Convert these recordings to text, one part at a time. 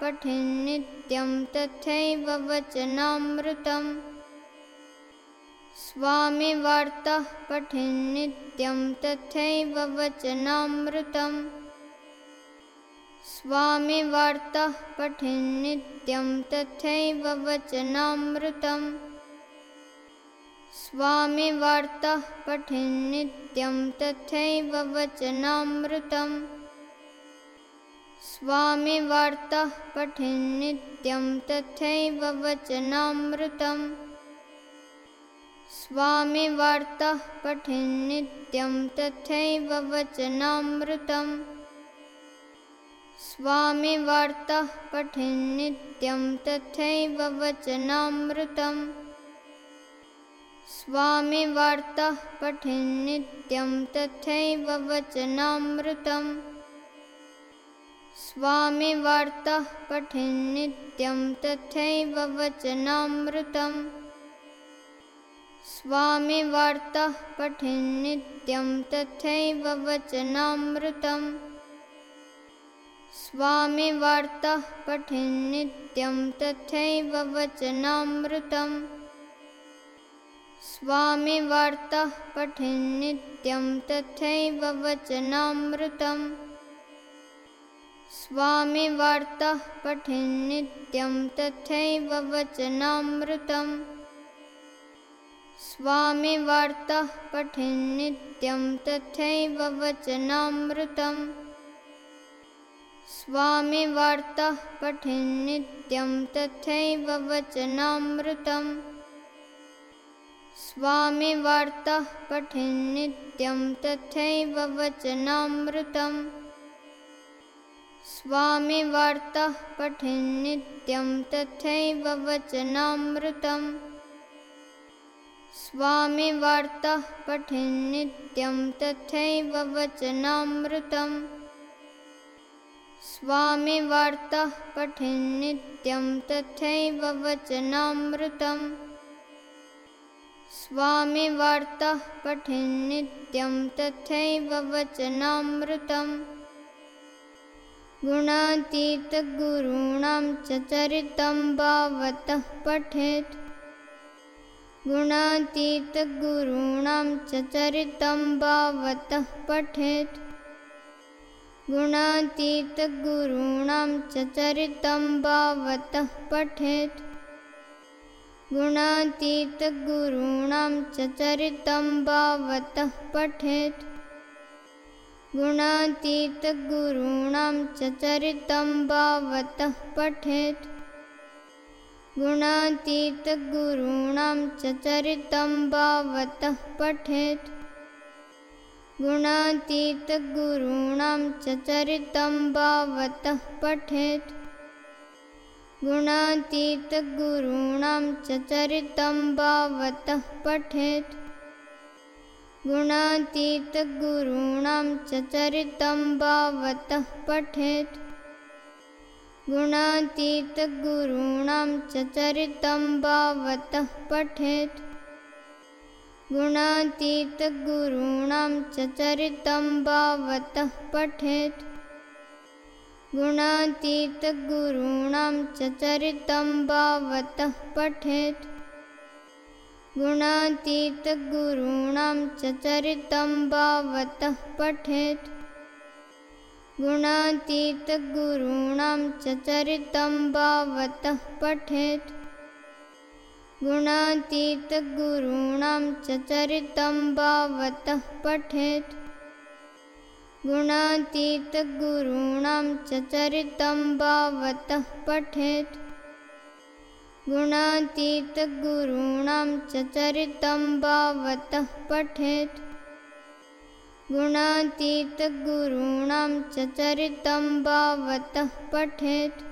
पठेन्नित्यं तथैव वचनामृतम्। स्वामिवार्ताः पठेन्नित्यं तथैव वचनामृतम्। स्वामिवार्ताः पठेन्नित्यं तथैव वचनामृतम् स्वामिवार्ताः पठेन्नित्यं तथैव वचनामृतम्। स्वामिवार्ताः पठेन्नित्यं तथैव वचनामृतम् पठेन्नित्यं तथैव वचनामृतम्। स्वामिवार्ताः पठेन्नित्यं तथैव वचनामृतम्। स्वामिवार्ताः पठेन्नित्यं तथैव वचनामृतम् स्वामिवार्ताः पठेन्नित्यं तथैव वचनामृतम्। स्वामिवार्ताः पठेन्नित्यं तथैव वचनामृतम्। स्वामिवार्ताः पठेन्नित्यं तथैव वचनामृतम्। स्वामिवार्ताः पठेन्नित्यं तथैव वचनामृतम् स्वामिवार्ताः पठेन्नित्यं तथैव वचनामृतम्। स्वामिवार्ताः पठेन्नित्यं तथैव वचनामृतम्। स्वामिवार्ताः पठेन्नित्यं तथैव वचनामृतम्। स्वामिवार्ताः पठेन्नित्यं तथैव वचनामृतम् गुणातीतगुरूणां च चरितं भावतः पठेत्। गुणातीतगुरूणां च चरितं भावतः पठेत्। गुणातीतगुरूणां च चरितं भावतः पठेत्। गुणातीतगुरूणां च चरितं भावतः पठेत् गुणातीतगुरूणां च चरितं भावतः पठेत्। गुणातीतगुरूणां च चरितं भावतः पठेत्। गुणातीतगुरूणां च चरितं भावतः पठेत्। गुणातीतगुरूणां च चरितं भावतः पठेत् गुणातीतगुरूणां च चरितं भावतः पठेत्। गुणातीतगुरूणां च चरितं भावतः पठेत्। गुणातीतगुरूणां च चरितं भावतः पठेत्। गुणातीतगुरूणां च चरितं भावतः पठेत् गुणातीतगुरूणां च चरितं भावतः पठेत्। गुणातीतगुरूणां च चरितं भावतः पठेत्। गुणातीतगुरूणां च चरितं भावतः पठेत्। गुणातीतगुरूणां च चरितं भावतः पठेत् गुणातीतगुरूणां च चरितं भावतः पठेत्। गुणातीतगुरूणां च चरितं भावतः पठेत्।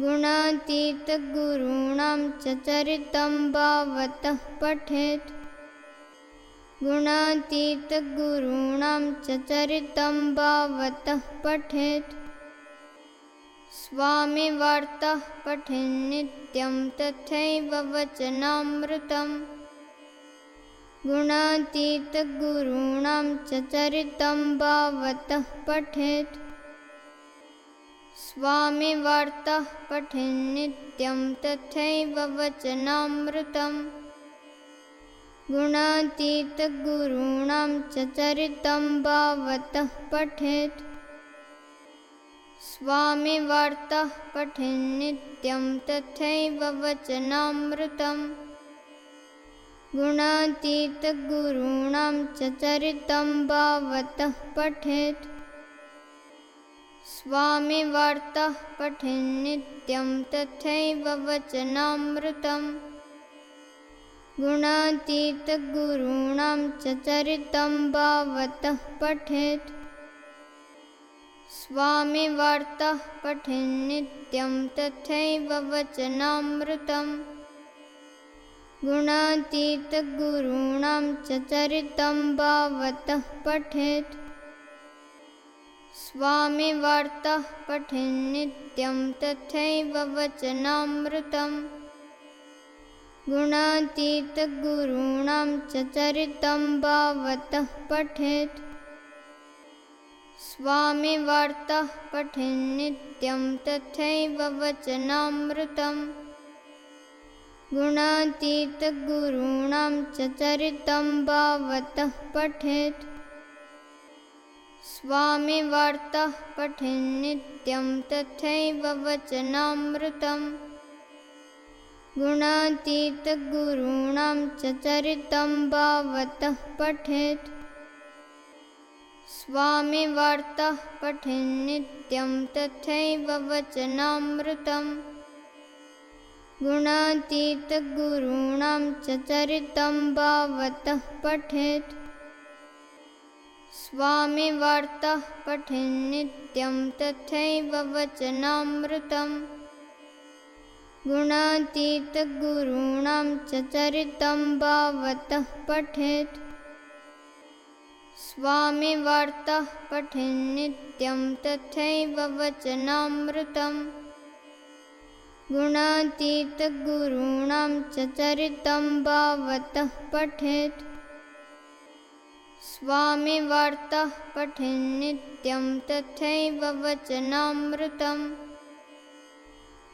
गुणातीतगुरूणां च चरितं भावतः पठेत्। गुणातीतगुरूणां च चरितं भावतः पठेत् स्वामिवार्ताः पठेन्नित्यं तथैव वचनामृतम्। गुणातीतगुरूणां च चरितं भावतः पठेत्। स्वामिवार्तः पठेन्नित्यं तथैव वचनामृतम्। गुणातीतगुरूणां च चरितं भावतः पठेत् स्वामिवार्तः पठेन्नित्यं तथैव वचनामृतम्। गुणातीतगुरूणां चरितं भावतः पठेत्। स्वामिवार्तः पठेन्नित्यं तथैव वचनामृतम्। गुणातीतगुरूणां च चरितं भावतः पठेत् स्वामिवार्तः पठेन्नित्यं तथैव वचनामृतम्। गुणातीतगुरूणां च चरितं भावतः पठेत्। स्वामिवार्तः पठेन्नित्यं तथैव वचनामृतम्। गुणातीतगुरूणां च चरितं भावतः पठेत् स्वामिवार्तः पठेन्नित्यं तथैव वचनामृतम्। गुणातीतगुरूणां चरितं भावतः पठेत्। स्वामिवार्तः पठेन्नित्यं तथैव वचनामृतम्। गुणातीतगुरूणां च चरितं भावतः पठेत् स्वामिवार्तः पठेन्नित्यं तथैव वचनामृतम्। गुणातीतगुरूणां चरितं भावतः पठेत्। स्वामिवार्तः पठेन्नित्यं तथैव वचनामृतम्। गुणातीतगुरूणां च चरितं भावतः पठेत् स्वामिवार्तः पठेन्नित्यं तथैव वचनामृतम्। गुणातीतगुरूणां चरितं भावतः पठेत्। स्वामिवार्तः पठेन्नित्यं तथैव वचनामृतम्।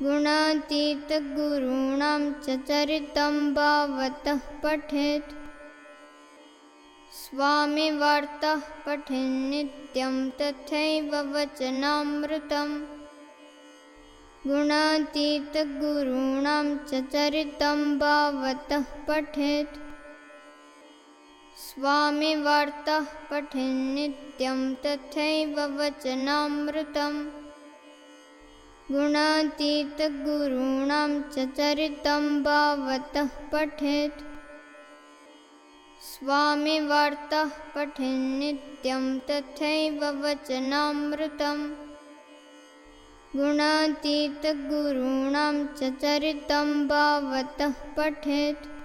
गुणातीतगुरूणां च चरितं भावतः पठेत् स्वामिवार्तः पठेन्नित्यं तथैव वचनामृतम्। गुणातीतगुरूणां चरितं भावतः पठेत्। स्वामिवार्तः पठेन्नित्यं तथैव वचनामृतम्। गुणातीतगुरूणां च चरितं भावतः पठेत् स्वामिवार्तः पठेन्नित्यं तथैव वचनामृतम्। गुणातीतगुरूणां च चरितं भावतः पठेत्